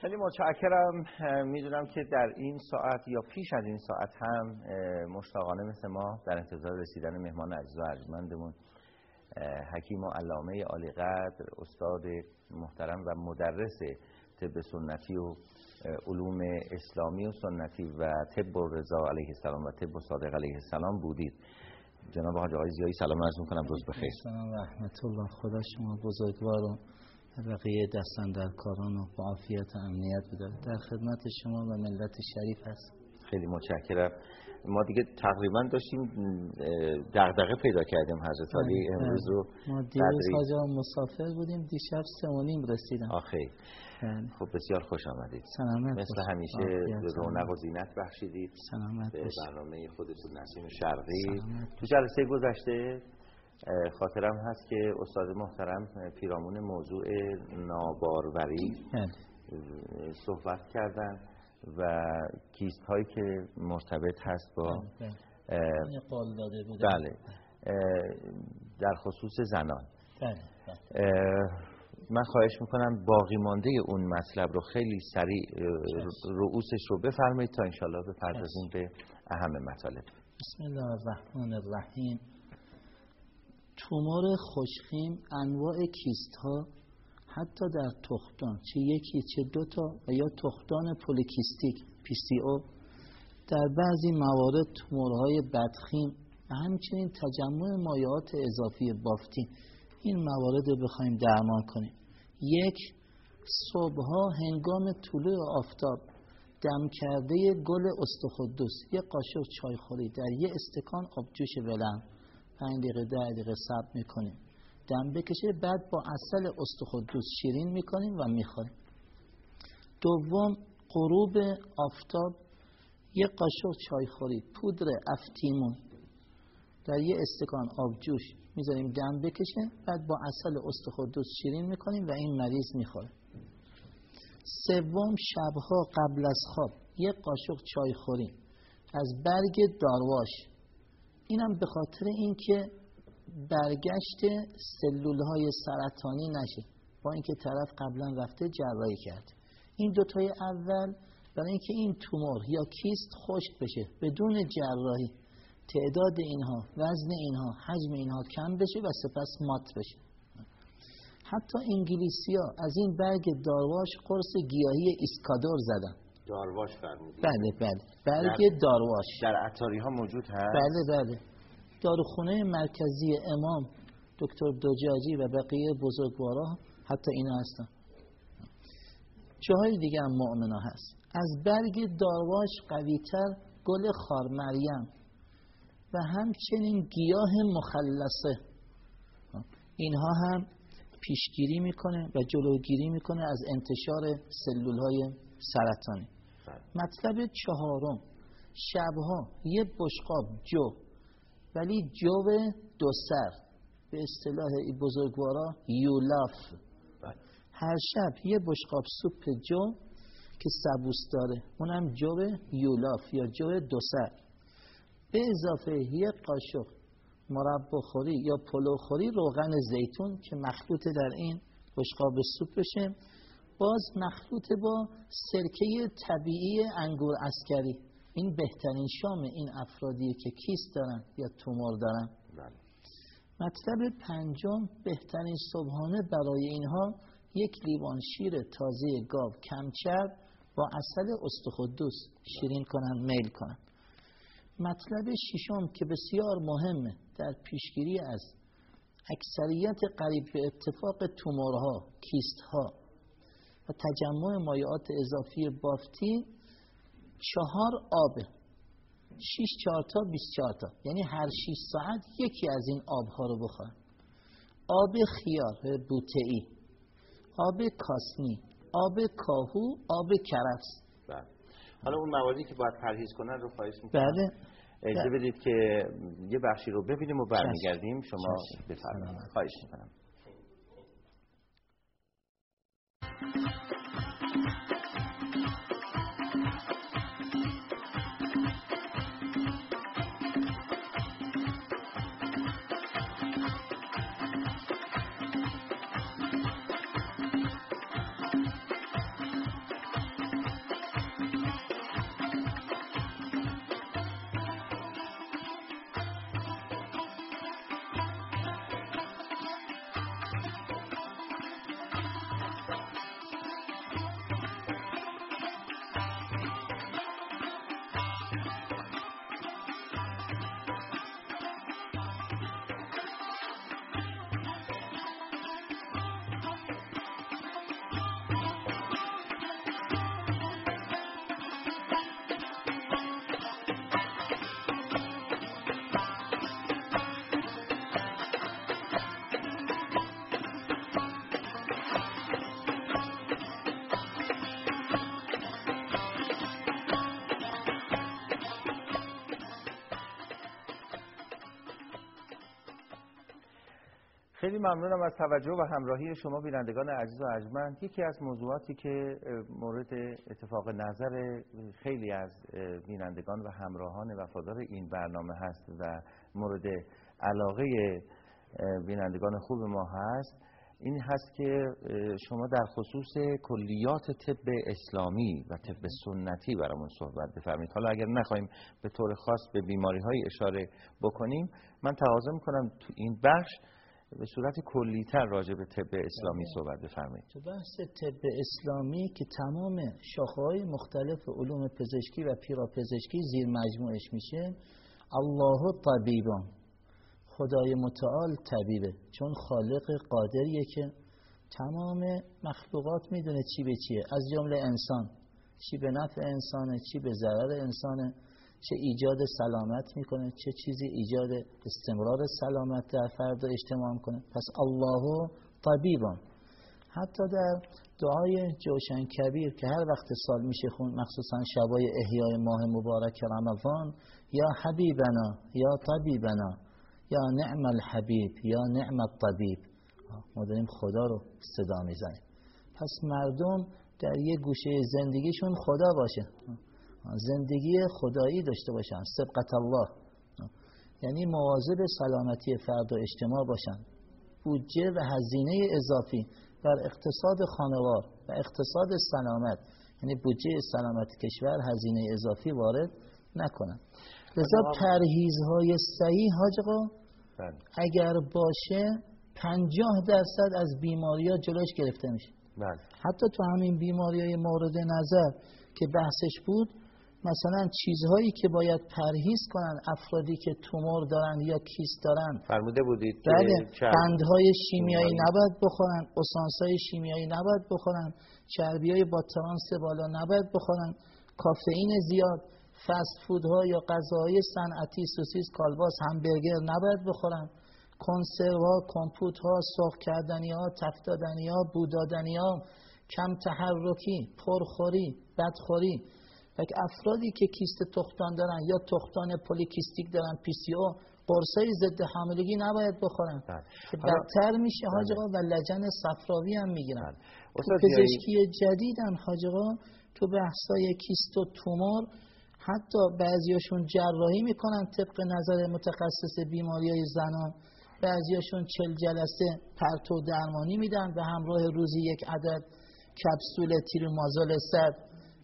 خیلی متشکرم. می‌دونم که در این ساعت یا پیش از این ساعت هم مشتاقانه مثل ما در انتظار رسیدن مهمان عزیز و ارجمندمون حکیم و علامه عالی قدر استاد محترم و مدرس طب سنتی و علوم اسلامی و سنتی و طب و رضا علیه السلام و طب و صادق علیه السلام بودید. جناب حاج آقای زیایی سلام عرض می‌کنم. روز بخیر. سلام رحمت الله. خدا شما بزرگوار و بقیه دستن در کاران و با عافیت و امنیت بداره در خدمت شما و ملت شریف هست خیلی متشکرم ما دیگه تقریبا داشتیم دغدغه پیدا کردیم حضرت علی بله، امروز رو ما دیروز حاجا مسافر بودیم دیشب سه و نیم رسیدم آخه بله. خب بسیار خوش آمدید سلامت مثل باشید. همیشه رونق. و زینت بخشیدید سلامت به. برنامه خودتون نسیم شرقی سلامت. تو جلسه گذشته خاطرم هست که استاد محترم پیرامون موضوع ناباروری صحبت کردن و کیست هایی که مرتبط هست با قول داده بودم بله. در خصوص زنان. بله من خواهش می‌کنم باقی مانده اون مطلب رو خیلی سریع رؤوسش رو بفرمایید تا انشالله بپردازیم به اهم مطالب. بسم الله الرحمن الرحیم. تومور خوشخیم انواع کیست ها حتی در تختان چه یکی چه دوتا و یا تختان پولیکیستیک PCO در بعضی موارد تومورهای بدخیم و همچنین تجمع مایعات اضافی بافتین این موارد رو بخوایم درمان کنیم. یک صبحها هنگام طلوع آفتاب دم کرده گل استخدوس یه قاشق چایخوری در یه استکان آبجوش ولرم پنج دقیقه ده دقیقه صبر می‌کنیم. دم بکشه بعد با اصل استخدوس شیرین می‌کنیم و می‌خوریم. دوم غروب آفتاب. یه قاشق چایخوری پودر افتیمون. در یه استکان آبجوش می‌ذاریم دم بکشه بعد با اصل استخدوس شیرین می‌کنیم و این مریض می‌خوره. سوم شبها قبل از خواب. یه قاشق چای خوریم از برگ دارواش اینم به خاطر اینکه برگشت سلول های سرطانی نشه. با اینکه طرف قبلا رفته جراحی کرد. این دوتای اول برای اینکه این تومور یا کیست خشک بشه بدون جراحی تعداد اینها وزن اینها حجم اینها کم بشه و سپس مات بشه. حتی انگلیسی ها از این برگ دارواش قرص گیاهی ایسکادور زدن. دارواش فرمودید. بله بله. برگ در- دارواش. در عطاری ها موجود هست؟ بله بله. داروخونه مرکزی امام دکتر دجاجی و بقیه بزرگوارا حتی اینا هستن. جاهای دیگه هم مؤمنا هست. از برگ دارواش قویتر گل خار مریم و همچنین گیاه مخلصه. اینها هم پیشگیری می‌کنه و جلوگیری می‌کنه از انتشار سلول های سرطانی. مطلب چهارم. شبها یه بشقاب جو. ولی جو دو سر. به اصطلاح بزرگوارا یولاف. بله. هر شب یه بشقاب سوپ جو که سبوس داره. اونم جو یولاف یا جو دو سر. به اضافه یه قاشق مربا خوری یا پلو خوری روغن زیتون که مخلوط در این بشقاب سوپ بشه باز مخلوط با سرکه طبیعی انگور عسکری این بهترین شام این افرادیه که کیست دارن یا تومور دارن. بله. مطلب پنجم بهترین صبحانه برای اینها یک لیوان شیر تازه گاو کم‌چرب با اصل استخدوس شیرین کنن میل کنن. مطلب ششم که بسیار مهمه در پیشگیری از اکثریت قریب به اتفاق تومورها کیستها. و تجمع مایعات اضافی بافتی چهار آبه شیش چهار تا بیست چهار تا یعنی هر شیش ساعت یکی از این آبها رو بخورن آب خیار بوتئی آب کاسنی آب کاهو آب کرفس بله. حالا اون مواردی که باید پرهیز کنن رو خواهش می‌کنم بله اجازه بله. بدید که یه بخشی رو ببینیم و برمیگردیم شما. بفرمایید. خواهش می‌کنم Thank you. خیلی ممنونم از توجه و همراهی شما بینندگان عزیز و ارجمند. یکی از موضوعاتی که مورد اتفاق نظر خیلی از بینندگان و همراهان وفادار این برنامه هست و مورد علاقه بینندگان خوب ما هست این هست که شما در خصوص کلیات طب اسلامی و طب سنتی برامون صحبت بفرمایید. حالا اگر نخواهیم به طور خاص به بیماری های اشاره بکنیم من تقاضا می‌کنم تو این بخش به صورت کلیتر راجع به طب اسلامی بله. صحبت بفرمایید. تو بحث طب اسلامی که تمام شاخه های مختلف علوم پزشکی و پیراپزشکی زیر مجموعش میشه الله طبیبان. خدای متعال طبیبه. چون خالق قادریه که تمام مخلوقات می‌دونه چی به چیه. از جمله انسان. چی به نفع انسانه چی به ضرر انسانه. چه ایجاد سلامت می‌کنه چه چیزی ایجاد استمرار سلامت در فرد اجتماع کنه پس الله طبیبان حتی در دعای جوشن کبیر که هر وقت سال میشه خون مخصوصا شبای احیای ماه مبارک رمضان یا حبیبنا یا طبیبنا یا نعم الحبیب یا نعم الطبیب. ما داریم خدا رو صدا می‌زنیم. پس مردم در یه گوشه زندگیشون خدا باشه. زندگی خدایی داشته باشن سبقت الله. یعنی مواظب سلامتی فرد و اجتماع باشن. بودجه و هزینه اضافی بر اقتصاد خانوار و اقتصاد سلامت. یعنی بودجه سلامت کشور هزینه اضافی وارد نکنن. لذا پرهیزهای صحیح حاج بله. اگر باشه پنجاه درصد از بیماری ها جلوش گرفته میشه. بله. حتی تو همین بیماری های مورد نظر که بحثش بود مثلا چیزهایی که باید پرهیز کنن افرادی که تومور دارن یا کیست دارن. فرموده بودید بله قندهای شیمیایی نباید بخورن اسانسای شیمیایی نباید بخورن چربی های با ترانس بالا نباید بخورن کافئین زیاد فست فودها یا غذاهای صنعتی سوسیس کالباس همبرگر نباید بخورن. کنسرو کمپوت ها سرخ کردنی ها تفتادنی ها بودادنی ها کم تحرکی پرخوری بدخوری یک افرادی که کیست تختان دارن یا تختان پولیکیستیک دارن پی سی او قرصای ضد حاملگی نباید بخورن. بله. که بدتر میشه حاج و لجن صفراوی هم می‌گیرن. تو پزشکی جدید هم حاج تو بحثای کیست و تومور حتی بعضیاشون جراحی می‌کنن طبق نظر متخصص بیماری های زنان. بعضیاشون چل جلسه پرتو درمانی میدن به همراه روزی یک عدد کپسول تیرومازول صد.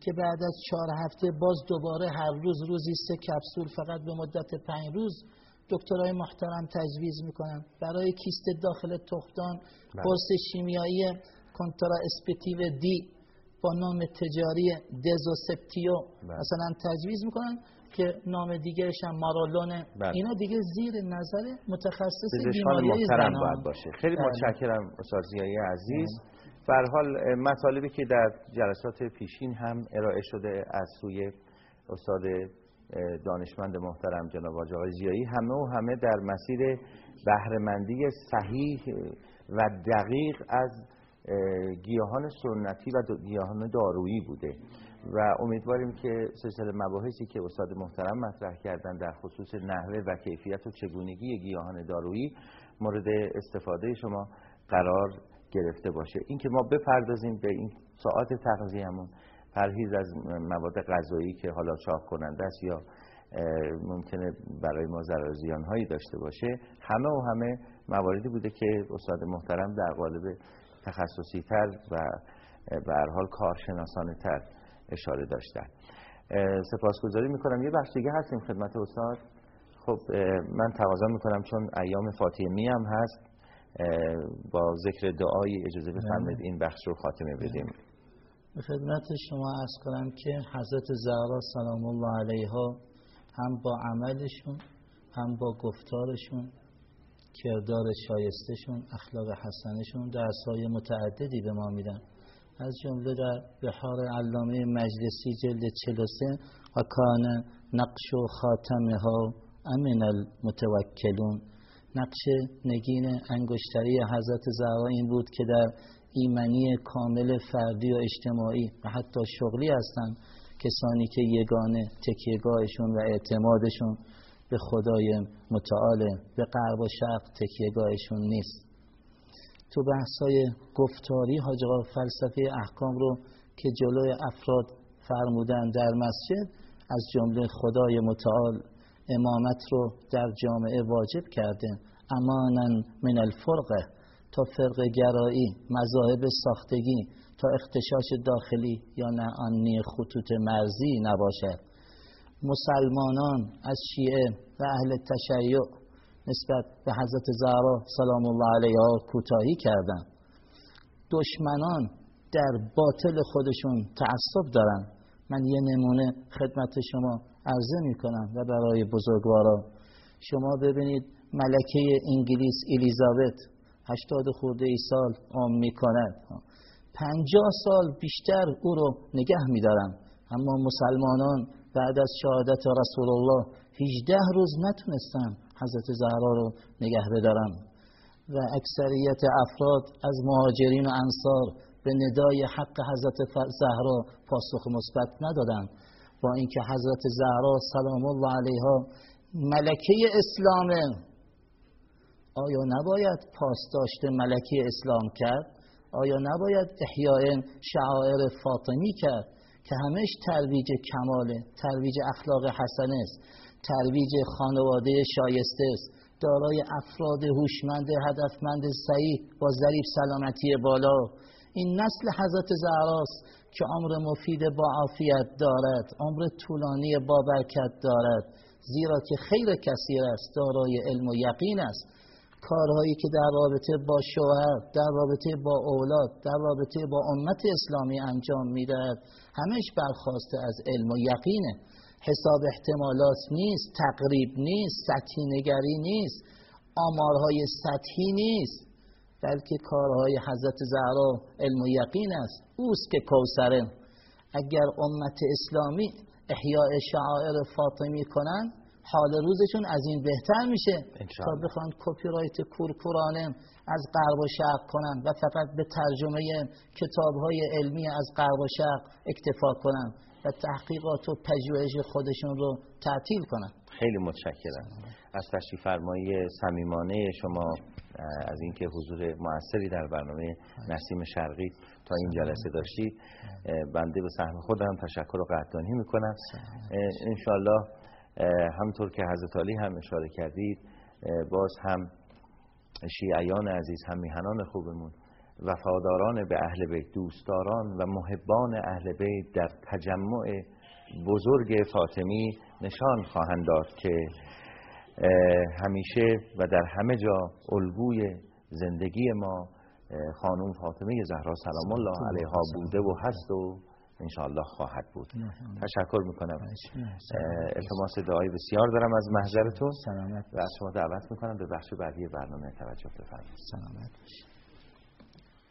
که بعد از چهار هفته باز دوباره هر روز روزی سه کپسول فقط به مدت پنج روز دکترای محترم تجویز می‌کنن برای کیست داخل تختان بله. قرص شیمیایی کنترا اسپتیو دی با نام تجاری دزوسپتیو بله. مثلا تجویز می‌کنن که نام دیگرش هم مارالونه بله. اینا دیگه زیر نظر متخصص بیماری زنان باید باشه خیلی بله. متشکرم استاد زیایی عزیز بر حال مطالبی که در جلسات پیشین هم ارائه شده از سوی استاد دانشمند محترم جناب آقای زیایی همه و همه در مسیر بهرهمندی صحیح و دقیق از گیاهان سنتی و گیاهان دارویی بوده. و امیدواریم که سلسله مباحثی که استاد محترم مطرح کردن در خصوص نحوه و کیفیت و چگونگی گیاهان دارویی مورد استفاده شما قرار گرفته باشه. اینکه ما بپردازیم به این ساعت تغذیه‌مون پرهیز از مواد غذایی که حالا چاق کننده است یا ممکنه برای ما ضرر هایی داشته باشه همه و همه مواردی بوده که استاد محترم در قالب تخصصی تر و به هر حال کارشناسانه تر اشاره داشتن. سپاسگزاری می‌کنم. یه بخش دیگه هستیم خدمت استاد. خب من تقاضا می‌کنم چون ایام فاطمی هم هست. با ذکر دعای اجازه بفرمایید این بخش رو خاتمه بدیم. به خدمت شما ارز کنم که حضرت زهرا سلام الله علیها هم با عملشون هم با گفتارشون کردار شایستشون اخلاق حسنشون های متعددی به ما میدن. از جمله در بحار علامه مجلسی جلد 43 و کان نقش و خاتمه ها امن المتوکلون نقش نگین انگشتری حضرت زهرا این بود که در ایمنی کامل فردی و اجتماعی و حتی شغلی هستند کسانی که یگانه تکیهگاهشون و اعتمادشون به خدای متعال به غرب و شرق تکیهگاهشون نیست. تو بحثای گفتاری حاج فلسفه احکام رو که جلوی افراد فرمودن در مسجد از جمله خدای متعال امامت رو در جامعه واجب کرده امانا من الفرقه تا فرق گرایی مذاهب ساختگی تا اختشاش داخلی یا نعنی خطوط مرزی نباشد. مسلمانان از شیعه و اهل تشیع نسبت به حضرت زهرا سلام الله علیها کوتاهی کردن. دشمنان در باطل خودشون تعصب دارن. من یه نمونه خدمت شما عرضه می کنم و برای بزرگوارا. شما ببینید ملکه انگلیس الیزابت هشتاد خورده ای سال عمر می کند سال بیشتر او رو نگه می دارن. اما مسلمانان بعد از شهادت رسول الله 18 روز نتونستن حضرت زهرا رو نگه بدارن. و اکثریت افراد از مهاجرین و انصار به ندای حق حضرت زهرا پاسخ مثبت ندادن. با اینکه حضرت زهرا سلام الله علیها ملکه اسلامه. آیا نباید پاسداشت ملکه اسلام کرد؟ آیا نباید احیاء شعائر فاطمی کرد که همش ترویج کماله ترویج اخلاق حسنه است ترویج خانواده شایسته است دارای افراد هوشمند هدفمند سعی با ظریف سلامتی بالا. این نسل حضرت زهراست که عمر مفید با عافیت دارد عمر طولانی با برکت دارد. زیرا که خیر کثیر است دارای علم و یقین است. کارهایی که در رابطه با شوهر در رابطه با اولاد در رابطه با امت اسلامی انجام می‌دهد همش برخواسته از علم و یقینه. حساب احتمالات نیست تقریب نیست سطحی نگری نیست آمارهای سطحی نیست. بلکه کارهای حضرت زهرا علم و یقین است. اوست که کوسره اگر امت اسلامی احیاء شعائر فاطمی کنند حال روزشون از این بهتر میشه. تا بخوان کپی رایت کورکورانه از غرب و شرق کنن و فقط به ترجمه کتاب های علمی از غرب و شرق اکتفا کنن و تحقیقات و پژوهش خودشون رو تعطیل کنن. خیلی متشکرم. از تشریف فرمایی صمیمانه شما. از اینکه حضور موثری در برنامه نسیم شرقی تا این جلسه داشتید بنده به سهم خودم تشکر و قدردانی می‌کنم. انشالله همطور که حضرت علی هم اشاره کردید باز هم شیعیان عزیز هم میهنان خوبمون وفاداران به اهل بیت دوستداران و محبان اهل بیت در تجمع بزرگ فاطمی نشان خواهند داد که همیشه و در همه جا الگوی زندگی ما خانم فاطمه زهرا سلام الله علیها بوده و هست و انشاءالله خواهد بود. تشکر می‌کنم. التماس دعای بسیار دارم از محضرتون. و از شما دعوت می‌کنم به بخش بعدی برنامه توجه بفرمایید. سلامت